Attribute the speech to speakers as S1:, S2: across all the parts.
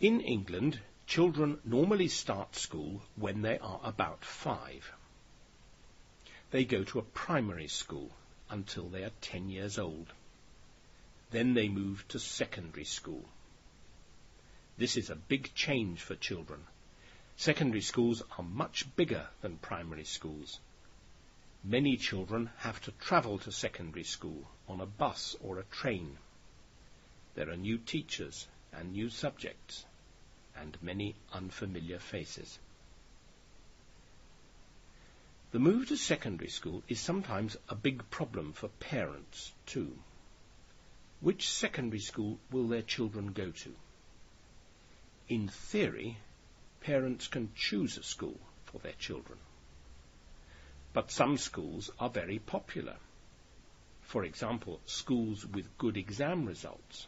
S1: In England, children normally start school when they are about five. They go to a primary school until they are 10 years old. Then they move to secondary school. This is a big change for children. Secondary schools are much bigger than primary schools. Many children have to travel to secondary school on a bus or a train. There are new teachers and new subjects and many unfamiliar faces. The move to secondary school is sometimes a big problem for parents too. Which secondary school will their children go to? In theory, parents can choose a school for their children. But some schools are very popular. For example, schools with good exam results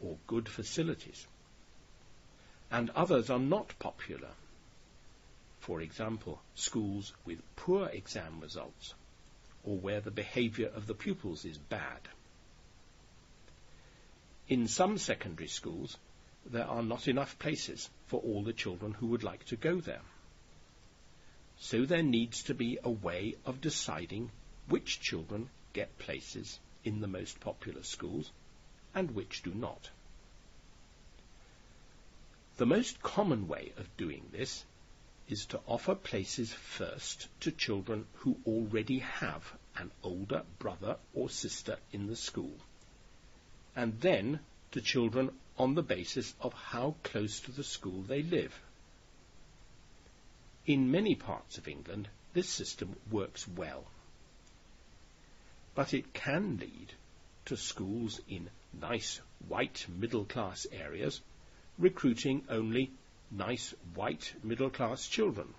S1: or good facilities. And others are not popular. For example, schools with poor exam results or where the behavior of the pupils is bad. In some secondary schools, there are not enough places for all the children who would like to go there. So there needs to be a way of deciding which children get places in the most popular schools and which do not. The most common way of doing this is to offer places first to children who already have an older brother or sister in the school, and then to children on the basis of how close to the school they live. In many parts of England, this system works well. But it can lead to schools in nice white middle class areas recruiting only nice white middle class children,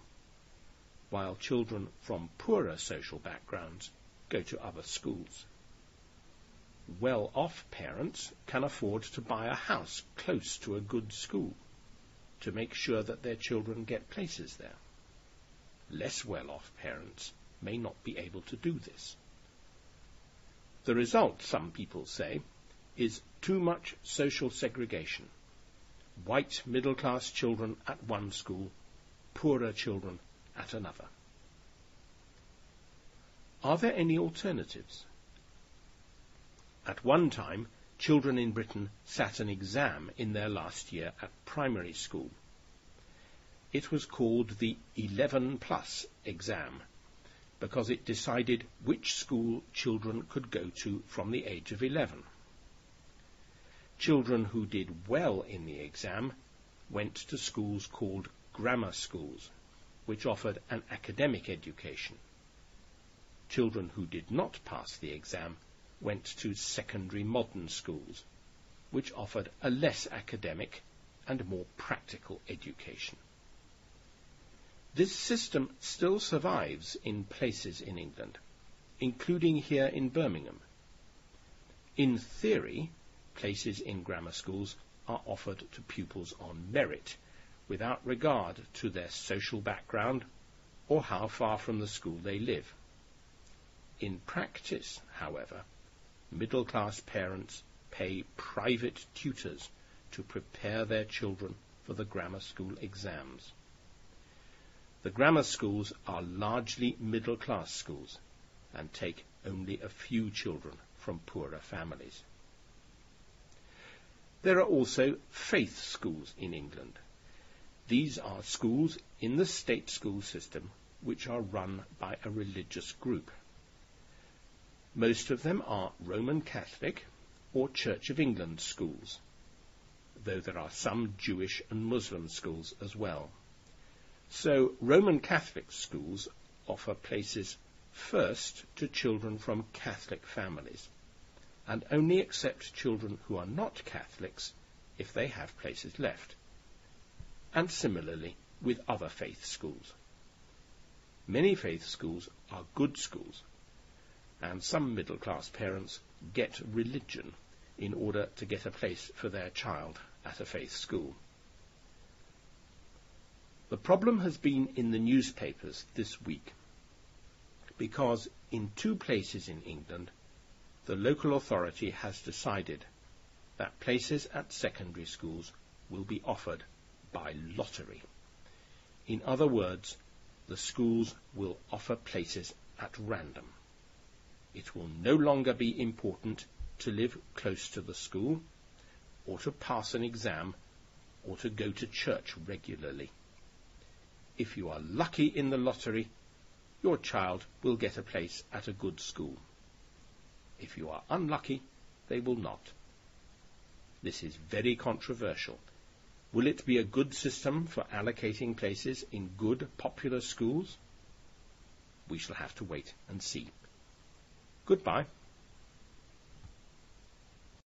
S1: while children from poorer social backgrounds go to other schools. Well off parents can afford to buy a house close to a good school to make sure that their children get places there less well-off parents may not be able to do this. The result, some people say, is too much social segregation. White middle-class children at one school, poorer children at another. Are there any alternatives? At one time, children in Britain sat an exam in their last year at primary school it was called the 11 plus exam because it decided which school children could go to from the age of 11. Children who did well in the exam went to schools called grammar schools, which offered an academic education. Children who did not pass the exam went to secondary modern schools, which offered a less academic and more practical education. This system still survives in places in England, including here in Birmingham. In theory, places in grammar schools are offered to pupils on merit, without regard to their social background or how far from the school they live. In practice, however, middle class parents pay private tutors to prepare their children for the grammar school exams. The grammar schools are largely middle class schools and take only a few children from poorer families. There are also faith schools in England. These are schools in the state school system which are run by a religious group. Most of them are Roman Catholic or Church of England schools, though there are some Jewish and Muslim schools as well. So Roman Catholic schools offer places first to children from Catholic families and only accept children who are not Catholics if they have places left. And similarly with other faith schools. Many faith schools are good schools, and some middle class parents get religion in order to get a place for their child at a faith school. The problem has been in the newspapers this week because in two places in England the local authority has decided that places at secondary schools will be offered by lottery. In other words, the schools will offer places at random. It will no longer be important to live close to the school, or to pass an exam, or to go to church regularly. If you are lucky in the lottery, your child will get a place at a good school. If you are unlucky, they will not. This is very controversial. Will it be a good system for allocating places in good, popular schools? We shall have to wait and see. Goodbye.